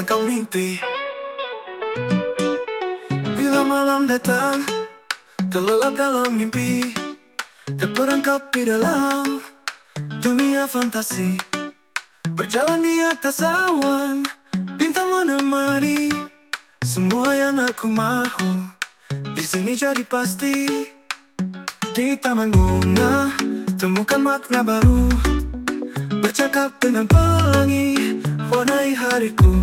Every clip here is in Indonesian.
Beragam mimpi? Bila malam datang Terlelap dalam mimpi. Terperangkap di dalam Dunia fantasi. Berjalan di atas awan Bintang menemani. Semua yang aku mahu Di sini jadi pasti. Di taman bunga Temukan makna baru. Bercakap dengan pelangi Warnai hariku.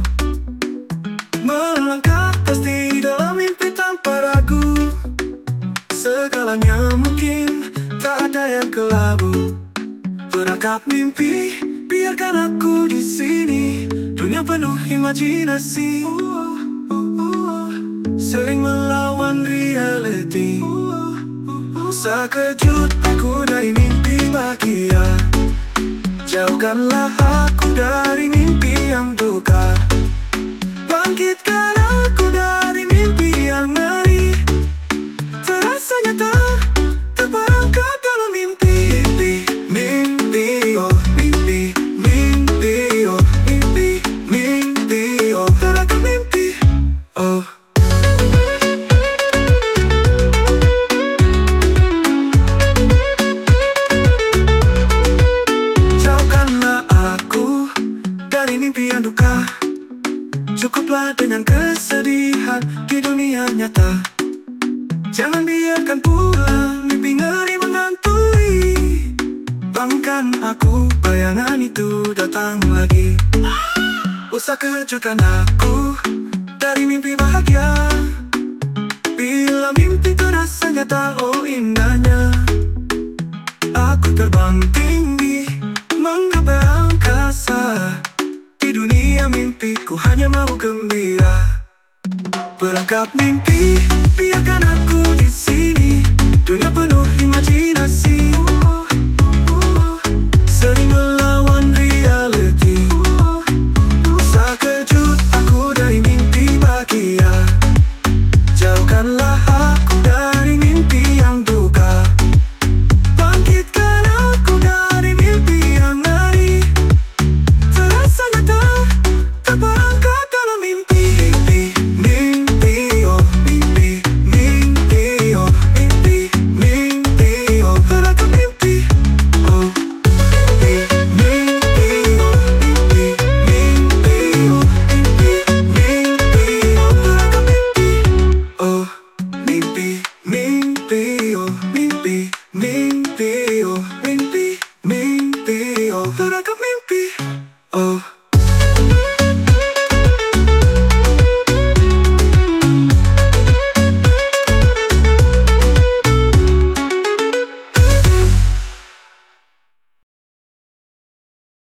Melangkah pasti dalam mimpi tanpa ragu. Segalanya mungkin Tak ada yang kelabu. Berangkat mimpi Biarkan aku di sini. Dunia penuh imajinasi. Sering melawan reality. Sekejut aku dari mimpi bahagia. Jauhkanlah aku dari mimpi yang duka. Bangkitkan duka. Cukuplah dengan kesedihan di dunia nyata. Jangan biarkan pula mimpi ngeri menghantui. Bangkan aku, bayangan itu datang lagi. Usah kejutkan aku dari mimpi bahagia. Bila mimpi terasa nyata, oh indahnya. Aku terbang tinggi mimpiku hanya mau gembira. Berangkat mimpi